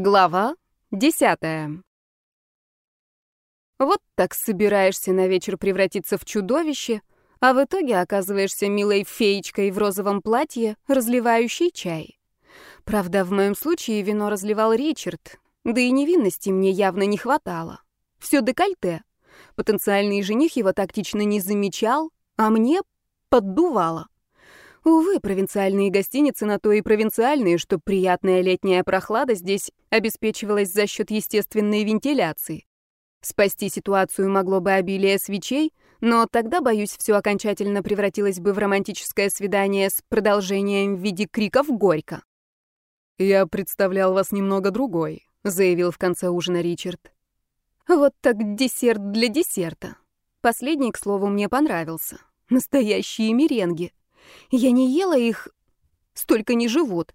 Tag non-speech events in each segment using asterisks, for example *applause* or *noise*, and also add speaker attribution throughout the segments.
Speaker 1: Глава десятая. Вот так собираешься на вечер превратиться в чудовище, а в итоге оказываешься милой феечкой в розовом платье, разливающей чай. Правда, в моем случае вино разливал Ричард, да и невинности мне явно не хватало. Все декольте. Потенциальный жених его тактично не замечал, а мне поддувало. Увы, провинциальные гостиницы на то и провинциальные, что приятная летняя прохлада здесь обеспечивалась за счет естественной вентиляции. Спасти ситуацию могло бы обилие свечей, но тогда, боюсь, все окончательно превратилось бы в романтическое свидание с продолжением в виде криков «Горько!».
Speaker 2: «Я представлял вас немного другой», — заявил в конце ужина Ричард.
Speaker 1: «Вот так десерт для десерта. Последний, к слову, мне понравился. Настоящие меренги. Я не ела их, столько не живут.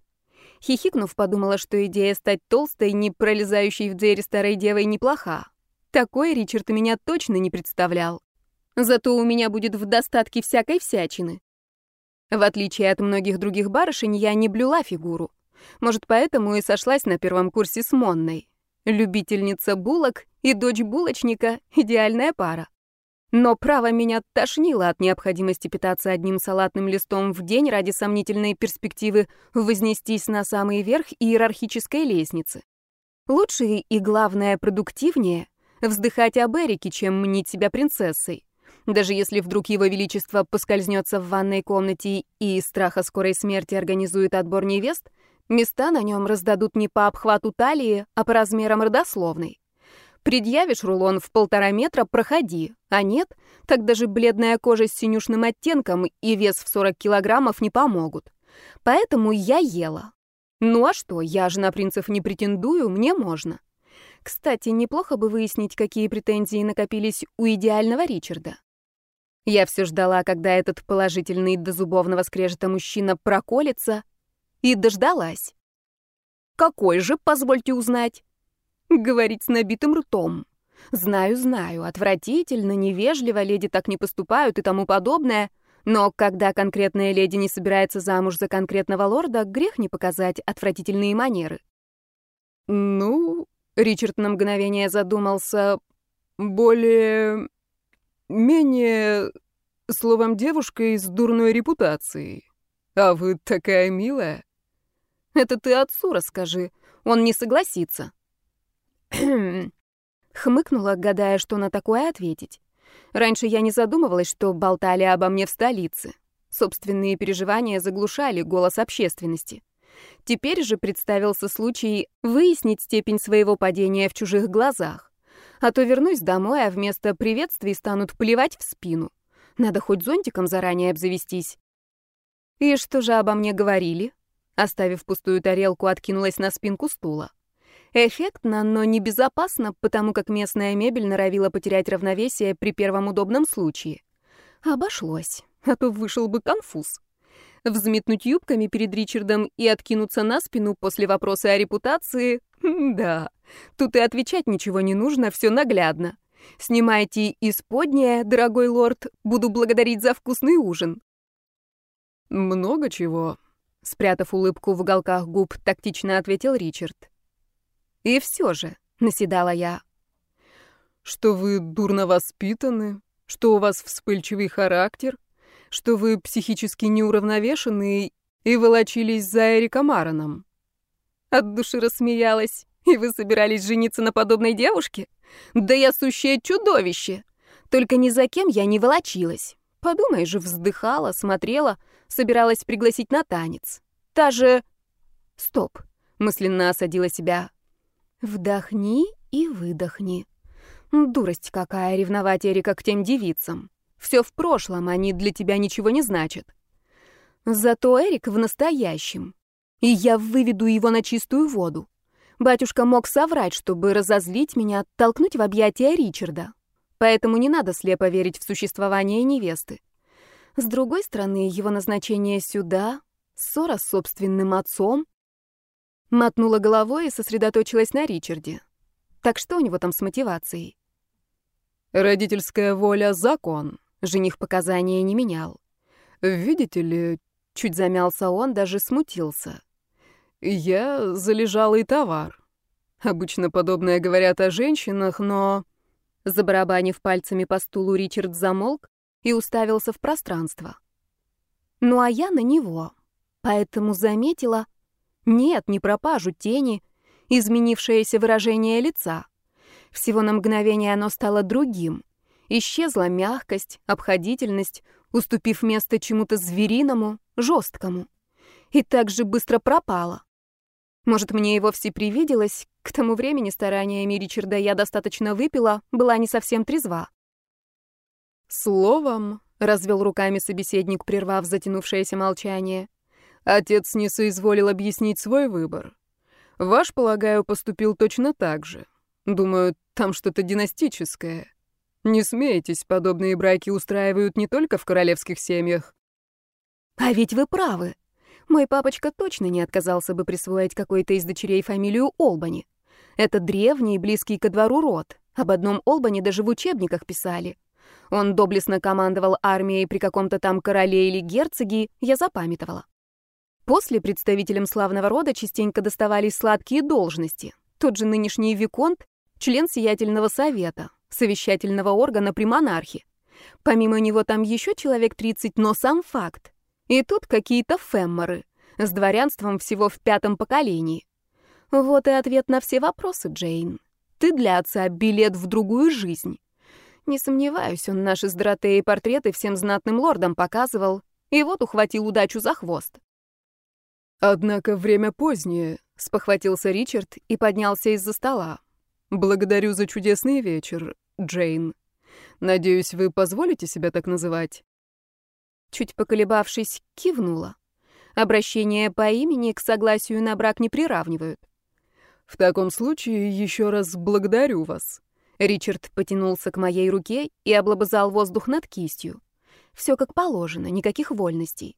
Speaker 1: Хихикнув, подумала, что идея стать толстой, не пролезающей в двери старой девой, неплоха. Такой Ричард меня точно не представлял. Зато у меня будет в достатке всякой всячины. В отличие от многих других барышень, я не блюла фигуру. Может, поэтому и сошлась на первом курсе с Монной. Любительница булок и дочь булочника — идеальная пара. Но право меня тошнило от необходимости питаться одним салатным листом в день ради сомнительной перспективы вознестись на самый верх иерархической лестницы. Лучше и, главное, продуктивнее вздыхать об Эрике, чем мнить себя принцессой. Даже если вдруг его величество поскользнется в ванной комнате и из страха скорой смерти организует отбор невест, места на нем раздадут не по обхвату талии, а по размерам родословной. Предъявишь рулон в полтора метра — проходи, а нет, так даже бледная кожа с синюшным оттенком и вес в 40 килограммов не помогут. Поэтому я ела. Ну а что, я же на принцев не претендую, мне можно. Кстати, неплохо бы выяснить, какие претензии накопились у идеального Ричарда. Я все ждала, когда этот положительный до зубовного скрежета мужчина проколется, и дождалась. Какой же, позвольте узнать? Говорить с набитым ртом. Знаю, знаю, отвратительно, невежливо, леди так не поступают и тому подобное. Но когда конкретная леди не собирается замуж за конкретного лорда, грех не показать отвратительные манеры.
Speaker 2: Ну, Ричард на мгновение задумался, более... менее... словом, девушкой с дурной репутацией. А вы такая милая.
Speaker 1: Это ты отцу расскажи, он не согласится. *clears throat* Хмыкнула, гадая, что на такое ответить. Раньше я не задумывалась, что болтали обо мне в столице. Собственные переживания заглушали голос общественности. Теперь же представился случай выяснить степень своего падения в чужих глазах. А то вернусь домой, а вместо приветствий станут плевать в спину. Надо хоть зонтиком заранее обзавестись. И что же обо мне говорили? Оставив пустую тарелку, откинулась на спинку стула. Эффектно, но небезопасно, потому как местная мебель норовила потерять равновесие при первом удобном случае. Обошлось, а то вышел бы конфуз. Взметнуть юбками перед Ричардом и откинуться на спину после вопроса о репутации? Да, тут и отвечать ничего не нужно, все наглядно. Снимайте исподнее, дорогой лорд, буду благодарить за вкусный ужин.
Speaker 2: Много чего,
Speaker 1: спрятав улыбку в уголках губ, тактично ответил Ричард. И все же, наседала я.
Speaker 2: Что вы дурно воспитаны, что у вас вспыльчивый характер, что вы психически неуравновешенные и волочились за Эриком Ароном.
Speaker 1: От души рассмеялась. И вы собирались жениться на подобной девушке? Да я сущее чудовище! Только ни за кем я не волочилась. Подумай же, вздыхала, смотрела, собиралась пригласить на танец. Та же... Стоп, мысленно осадила себя. Вдохни и выдохни. Дурость какая ревновать Эрика к тем девицам. Все в прошлом, они для тебя ничего не значат. Зато Эрик в настоящем. И я выведу его на чистую воду. Батюшка мог соврать, чтобы разозлить меня, оттолкнуть в объятия Ричарда. Поэтому не надо слепо верить в существование невесты. С другой стороны, его назначение сюда, ссора с собственным отцом, Мотнула головой и сосредоточилась на Ричарде. Так что у него там с мотивацией?
Speaker 2: «Родительская воля — закон», — жених показания не менял. «Видите ли...» — чуть замялся он, даже смутился. «Я залежалый товар. Обычно подобное говорят о женщинах, но...»
Speaker 1: Забарабанив пальцами по стулу, Ричард замолк и уставился в пространство. Ну а я на него. Поэтому заметила... Нет, не пропажу тени, изменившееся выражение лица. Всего на мгновение оно стало другим. Исчезла мягкость, обходительность, уступив место чему-то звериному, жесткому. И так же быстро пропала. Может, мне и вовсе привиделось, к тому времени стараниями Ричарда я достаточно выпила, была не совсем трезва.
Speaker 2: Словом, развел руками собеседник, прервав затянувшееся молчание, отец не соизволил объяснить свой выбор. Ваш, полагаю, поступил точно так же. Думаю, там что-то династическое. Не смейтесь, подобные браки устраивают не только в королевских семьях.
Speaker 1: А ведь вы правы. Мой папочка точно не отказался бы присвоить какой-то из дочерей фамилию Олбани. Это древний, близкий ко двору род. Об одном Олбани даже в учебниках писали. Он доблестно командовал армией при каком-то там короле или герцоге, я запамятовала. После представителям славного рода частенько доставались сладкие должности. Тот же нынешний Виконт — член сиятельного совета, совещательного органа при монархе. Помимо него там еще человек 30, но сам факт. И тут какие-то фемморы, с дворянством всего в пятом поколении. Вот и ответ на все вопросы, Джейн. Ты для отца билет в другую жизнь. Не сомневаюсь, он наши с Доротеей портреты всем знатным лордам показывал, и вот ухватил удачу за хвост.
Speaker 2: «Однако время позднее», — спохватился Ричард и поднялся из-за стола. «Благодарю за чудесный вечер, Джейн. Надеюсь, вы позволите себя так называть?»
Speaker 1: чуть поколебавшись, кивнула. Обращение по имени к согласию на брак не приравнивают.
Speaker 2: «В таком случае еще раз благодарю вас».
Speaker 1: Ричард потянулся к моей руке и облобызал воздух над кистью. Все как положено, никаких вольностей.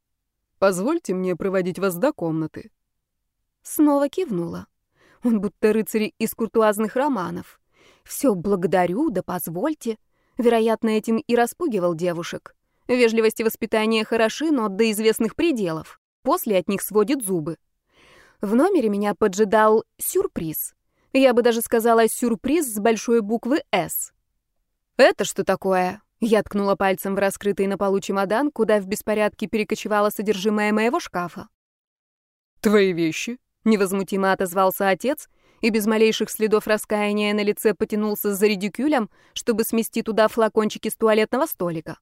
Speaker 2: «Позвольте мне проводить вас до комнаты».
Speaker 1: Снова кивнула. Он будто рыцарь из куртуазных романов. Все благодарю, да позвольте. Вероятно, этим и распугивал девушек. Вежливость и воспитание хороши, но до известных пределов. После от них сводит зубы. В номере меня поджидал сюрприз. Я бы даже сказала сюрприз с большой буквы «С». «Это что такое?» Я ткнула пальцем в раскрытый на полу чемодан, куда в беспорядке перекочевало содержимое моего шкафа.
Speaker 2: «Твои вещи?» — невозмутимо отозвался отец и без малейших следов раскаяния на лице потянулся за редикюлем, чтобы смести туда флакончики с туалетного столика.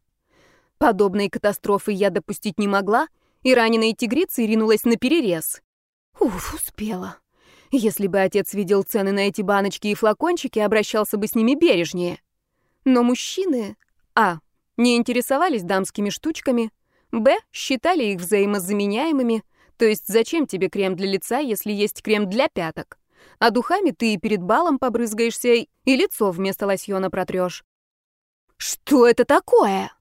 Speaker 1: Подобной катастрофы я допустить не могла, и раненая тигрица ринулась на перерез. Уф, успела. Если бы отец видел цены на эти баночки и флакончики, обращался бы с ними бережнее. Но мужчины, а, не интересовались дамскими штучками, б, считали их взаимозаменяемыми, то есть зачем тебе крем для лица, если есть крем для пяток? А духами ты и перед балом побрызгаешься, и лицо вместо лосьона протрешь. «Что это такое?»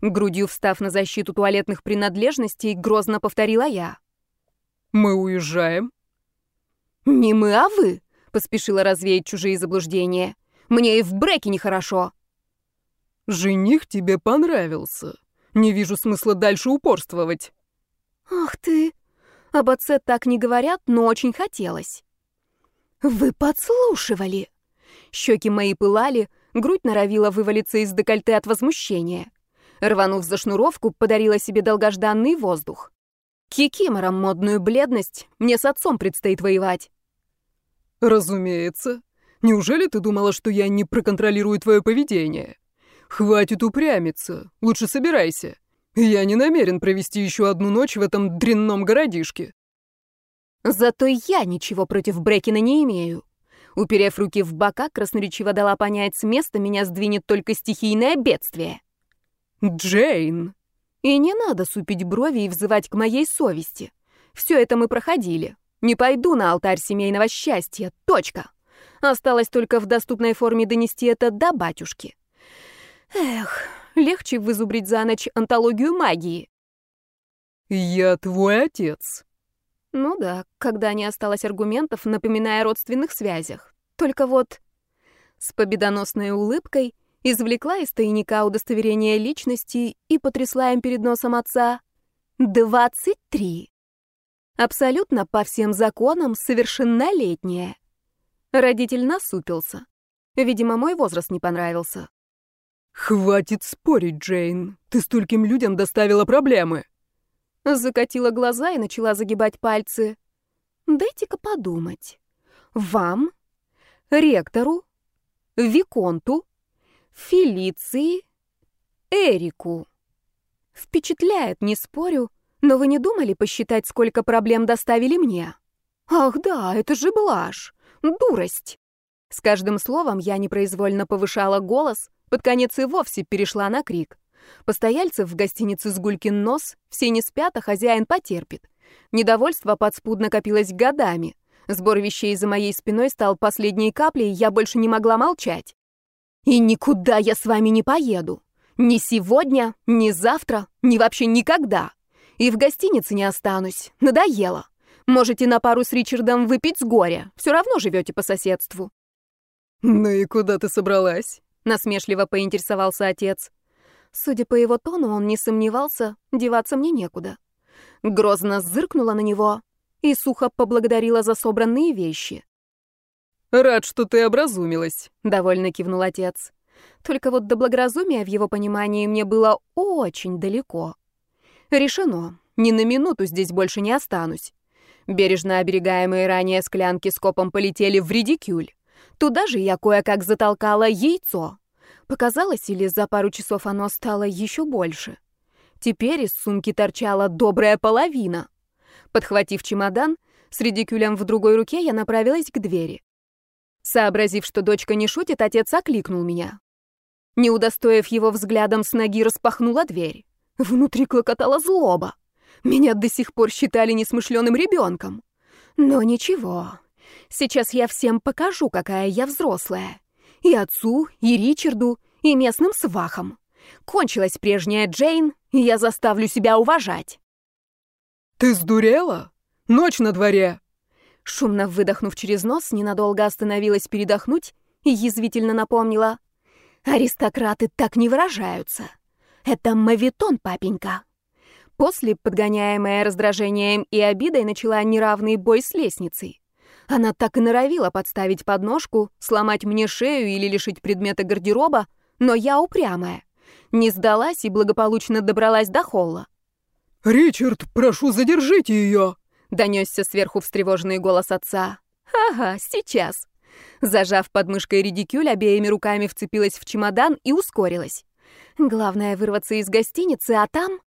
Speaker 1: Грудью встав на защиту туалетных принадлежностей, грозно повторила я.
Speaker 2: «Мы уезжаем?»
Speaker 1: «Не мы, а вы», — поспешила развеять чужие заблуждения. «Мне и в бреке нехорошо».
Speaker 2: «Жених тебе понравился. Не вижу смысла дальше упорствовать».
Speaker 1: «Ах ты! Об отце так не говорят, но очень хотелось». «Вы подслушивали!» Щеки мои пылали, грудь норовила вывалиться из декольте от возмущения. Рванув за шнуровку, подарила себе долгожданный воздух. Кикимором модную бледность, мне с отцом предстоит воевать.
Speaker 2: Разумеется. Неужели ты думала, что я не проконтролирую твое поведение? Хватит упрямиться, лучше собирайся. Я не намерен провести еще одну ночь в этом дрянном городишке.
Speaker 1: Зато я ничего против Брекина не имею. Уперев руки в бока, красноречиво дала понять, с места меня сдвинет только стихийное бедствие.
Speaker 2: «Джейн!»
Speaker 1: «И не надо супить брови и взывать к моей совести. Все это мы проходили. Не пойду на алтарь семейного счастья. Точка. Осталось только в доступной форме донести это до батюшки. Эх, легче вызубрить за ночь антологию магии».
Speaker 2: «Я твой отец».
Speaker 1: Ну да, когда не осталось аргументов, напоминая о родственных связях. Только вот... С победоносной улыбкой извлекла из тайника удостоверение личности и потрясла им перед носом отца. «Двадцать три! Абсолютно по всем законам совершеннолетняя!» Родитель насупился. Видимо, мой возраст не понравился.
Speaker 2: «Хватит спорить, Джейн. Ты стольким людям доставила проблемы».
Speaker 1: Закатила глаза и начала загибать пальцы. «Дайте-ка подумать. Вам, ректору, Виконту, Фелиции, Эрику. Впечатляет, не спорю, но вы не думали посчитать, сколько проблем доставили мне? Ах да, это же блажь, дурость. С каждым словом я непроизвольно повышала голос, под конец и вовсе перешла на крик. Постояльцев в гостинице «Сгулькин нос» все не спят, а хозяин потерпит. Недовольство подспудно копилось годами. Сбор вещей за моей спиной стал последней каплей, я больше не могла молчать. «И никуда я с вами не поеду. Ни сегодня, ни завтра, ни вообще никогда. И в гостинице не останусь. Надоело. Можете на пару с Ричардом выпить с горя. Все равно живете по соседству».
Speaker 2: «Ну и куда ты собралась?»
Speaker 1: — насмешливо поинтересовался отец. Судя по его тону, он не сомневался, деваться мне некуда. Грозно зыркнула на него и сухо поблагодарила за собранные вещи.
Speaker 2: «Рад, что ты образумилась», —
Speaker 1: довольно кивнул отец. Только вот до благоразумия в его понимании мне было очень далеко. Решено. Ни на минуту здесь больше не останусь. Бережно оберегаемые ранее склянки с копом полетели в редикюль. Туда же я кое-как затолкала яйцо. Показалось, или за пару часов оно стало еще больше. Теперь из сумки торчала добрая половина. Подхватив чемодан, с редикюлем в другой руке я направилась к двери. Сообразив, что дочка не шутит, отец окликнул меня. Не удостоив его взглядом, с ноги распахнула дверь. Внутри клокотала злоба. Меня до сих пор считали несмышленым ребенком. Но ничего. Сейчас я всем покажу, какая я взрослая. И отцу, и Ричарду, и местным свахам. Кончилась прежняя Джейн, и я заставлю себя уважать.
Speaker 2: «Ты сдурела? Ночь на дворе!»
Speaker 1: Шумно выдохнув через нос, ненадолго остановилась передохнуть и язвительно напомнила. «Аристократы так не выражаются. Это мавитон, папенька». После, подгоняемая раздражением и обидой, начала неравный бой с лестницей. Она так и норовила подставить подножку, сломать мне шею или лишить предмета гардероба, но я упрямая. Не сдалась и благополучно добралась до холла.
Speaker 2: «Ричард, прошу, задержите ее!»
Speaker 1: Донесся сверху встревоженный голос отца. «Ага, сейчас». Зажав подмышкой редикюль, обеими руками вцепилась в чемодан и ускорилась. Главное вырваться из гостиницы, а там...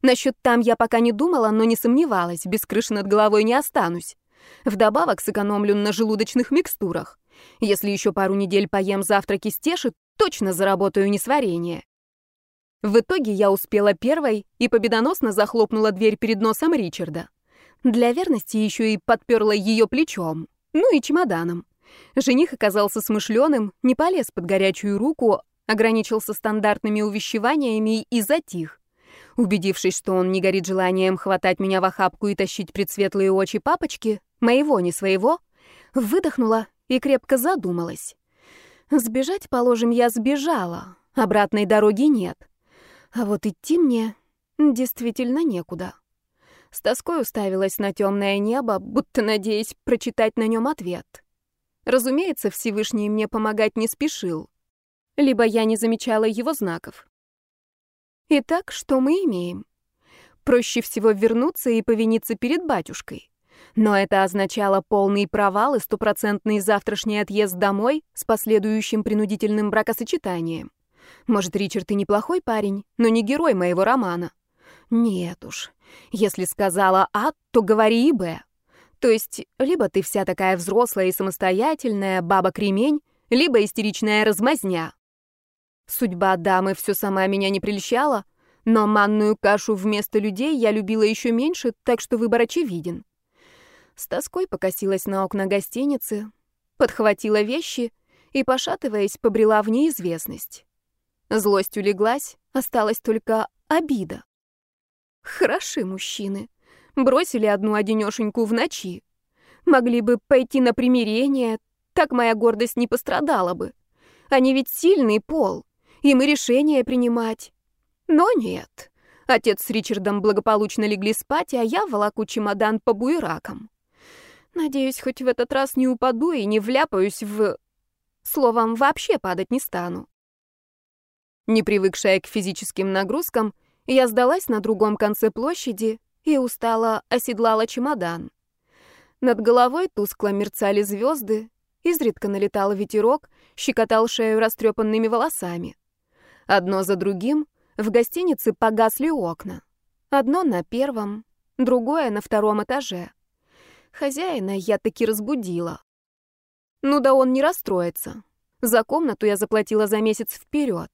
Speaker 1: Насчет там я пока не думала, но не сомневалась, без крыши над головой не останусь. Вдобавок сэкономлю на желудочных микстурах. Если еще пару недель поем завтраки стешит, точно заработаю несварение. В итоге я успела первой и победоносно захлопнула дверь перед носом Ричарда. Для верности еще и подперла ее плечом, ну и чемоданом. Жених оказался смышленым, не полез под горячую руку, ограничился стандартными увещеваниями и затих. Убедившись, что он не горит желанием хватать меня в охапку и тащить предсветлые очи папочки, моего, не своего, выдохнула и крепко задумалась. Сбежать, положим, я сбежала, обратной дороги нет. А вот идти мне действительно некуда. С тоской уставилась на темное небо, будто надеясь прочитать на нем ответ. Разумеется, Всевышний мне помогать не спешил. Либо я не замечала его знаков. Итак, что мы имеем? Проще всего вернуться и повиниться перед батюшкой. Но это означало полный провал и стопроцентный завтрашний отъезд домой с последующим принудительным бракосочетанием. Может, Ричард и неплохой парень, но не герой моего романа. Нет уж, если сказала А, то говори и Б. То есть, либо ты вся такая взрослая и самостоятельная, баба-кремень, либо истеричная размазня. Судьба дамы все сама меня не прельщала, но манную кашу вместо людей я любила еще меньше, так что выбор очевиден. С тоской покосилась на окна гостиницы, подхватила вещи и, пошатываясь, побрела в неизвестность. Злость улеглась, осталась только обида. Хороши мужчины. Бросили одну одинешеньку в ночи. Могли бы пойти на примирение, так моя гордость не пострадала бы. Они ведь сильный пол, и решение принимать. Но нет. Отец с Ричардом благополучно легли спать, а я волоку чемодан по буеракам. Надеюсь, хоть в этот раз не упаду и не вляпаюсь в... Словом, вообще падать не стану. Не привыкшая к физическим нагрузкам, я сдалась на другом конце площади и устало оседлала чемодан. Над головой тускло мерцали звезды, изредка налетал ветерок, щекотал шею растрепанными волосами. Одно за другим в гостинице погасли окна. Одно на первом, другое на втором этаже. Хозяина я таки разбудила. Ну да он не расстроится. За комнату я заплатила за месяц вперед.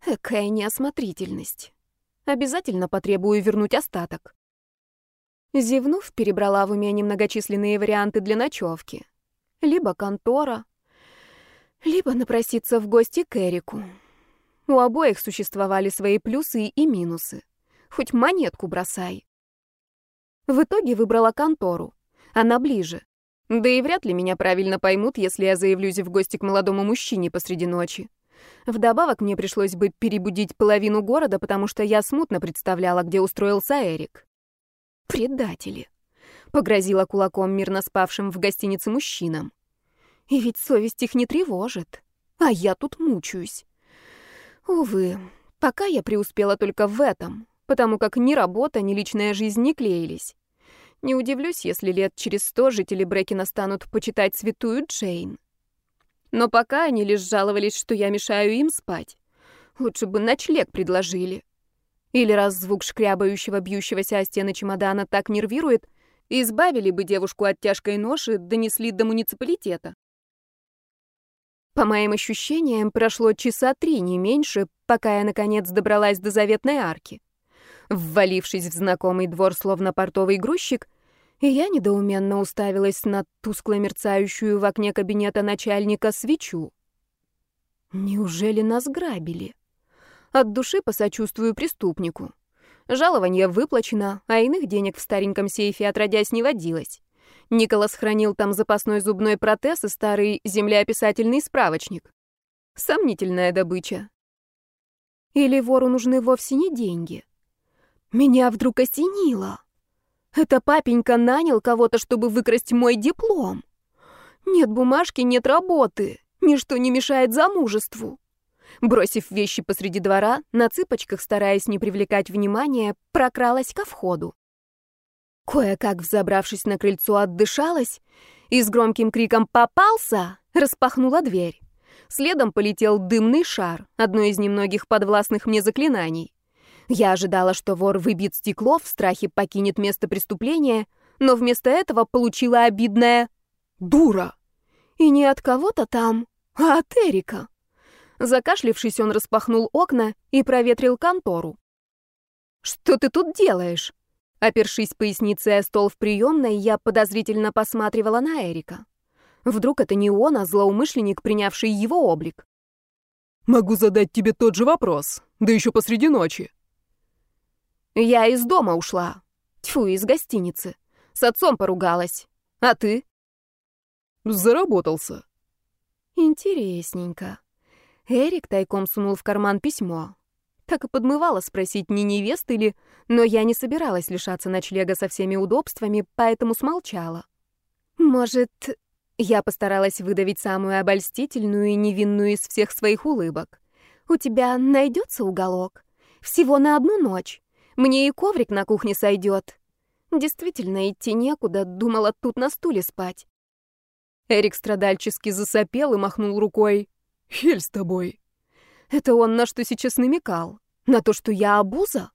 Speaker 1: Какая неосмотрительность. Обязательно потребую вернуть остаток. Зевнув, перебрала в уме немногочисленные варианты для ночевки. Либо контора, либо напроситься в гости к Эрику. У обоих существовали свои плюсы и минусы. Хоть монетку бросай. В итоге выбрала контору. Она ближе. Да и вряд ли меня правильно поймут, если я заявлюсь в гости к молодому мужчине посреди ночи. Вдобавок мне пришлось бы перебудить половину города, потому что я смутно представляла, где устроился Эрик. Предатели. Погрозила кулаком мирно спавшим в гостинице мужчинам. И ведь совесть их не тревожит. А я тут мучаюсь. Увы, пока я преуспела только в этом, потому как ни работа, ни личная жизнь не клеились. Не удивлюсь, если лет через сто жители Брекина станут почитать святую Джейн. Но пока они лишь жаловались, что я мешаю им спать. Лучше бы ночлег предложили. Или раз звук шкрябающего, бьющегося о стены чемодана так нервирует, избавили бы девушку от тяжкой ноши, донесли до муниципалитета. По моим ощущениям, прошло часа три, не меньше, пока я, наконец, добралась до заветной арки. Ввалившись в знакомый двор, словно портовый грузчик, я недоуменно уставилась на тускло мерцающую в окне кабинета начальника свечу. Неужели нас грабили? От души посочувствую преступнику. Жалование выплачено, а иных денег в стареньком сейфе отродясь не водилось. Николас хранил там запасной зубной протез и старый землеописательный справочник. Сомнительная добыча. Или вору нужны вовсе не деньги? Меня вдруг осенило. Это папенька нанял кого-то, чтобы выкрасть мой диплом. Нет бумажки, нет работы. Ничто не мешает замужеству. Бросив вещи посреди двора, на цыпочках, стараясь не привлекать внимания, прокралась ко входу. Кое-как, взобравшись на крыльцо, отдышалась и с громким криком «Попался!» распахнула дверь. Следом полетел дымный шар, одно из немногих подвластных мне заклинаний. Я ожидала, что вор выбьет стекло, в страхе покинет место преступления, но вместо этого получила обидное «дура». И не от кого-то там, а от Эрика. Закашлившись, он распахнул окна и проветрил контору. «Что ты тут делаешь?» Опершись поясницей о стол в приемной, я подозрительно посматривала на Эрика. Вдруг это не он, а злоумышленник, принявший его облик.
Speaker 2: «Могу задать тебе тот же вопрос, да еще посреди ночи».
Speaker 1: «Я из дома ушла. Тьфу, из гостиницы. С отцом поругалась. А ты?»
Speaker 2: «Заработался».
Speaker 1: «Интересненько». Эрик тайком сунул в карман письмо. Так и подмывала спросить, не невесты ли, но я не собиралась лишаться ночлега со всеми удобствами, поэтому смолчала. Может, я постаралась выдавить самую обольстительную и невинную из всех своих улыбок. У тебя найдется уголок? Всего на одну ночь. Мне и коврик на кухне сойдет. Действительно, идти некуда, думала тут на стуле спать.
Speaker 2: Эрик страдальчески засопел и махнул рукой. «Хель с тобой».
Speaker 1: Это он на что сейчас намекал? На то, что я обуза?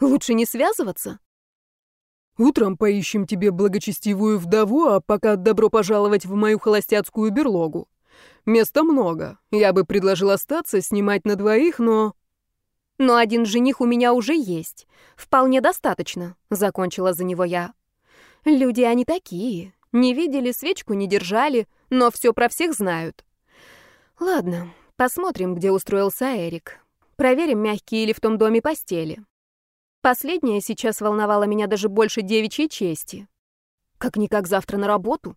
Speaker 1: Лучше не связываться?
Speaker 2: Утром поищем тебе благочестивую вдову, а пока добро пожаловать в мою холостяцкую берлогу. Места много. Я бы предложил остаться, снимать на двоих, но...
Speaker 1: Но один жених у меня уже есть. Вполне достаточно, закончила за него я. Люди они такие. Не видели, свечку не держали, но все про всех знают. Ладно, Посмотрим, где устроился Эрик. Проверим, мягкие ли в том доме постели. Последнее сейчас волновало меня даже больше девичьей чести. Как-никак завтра на работу.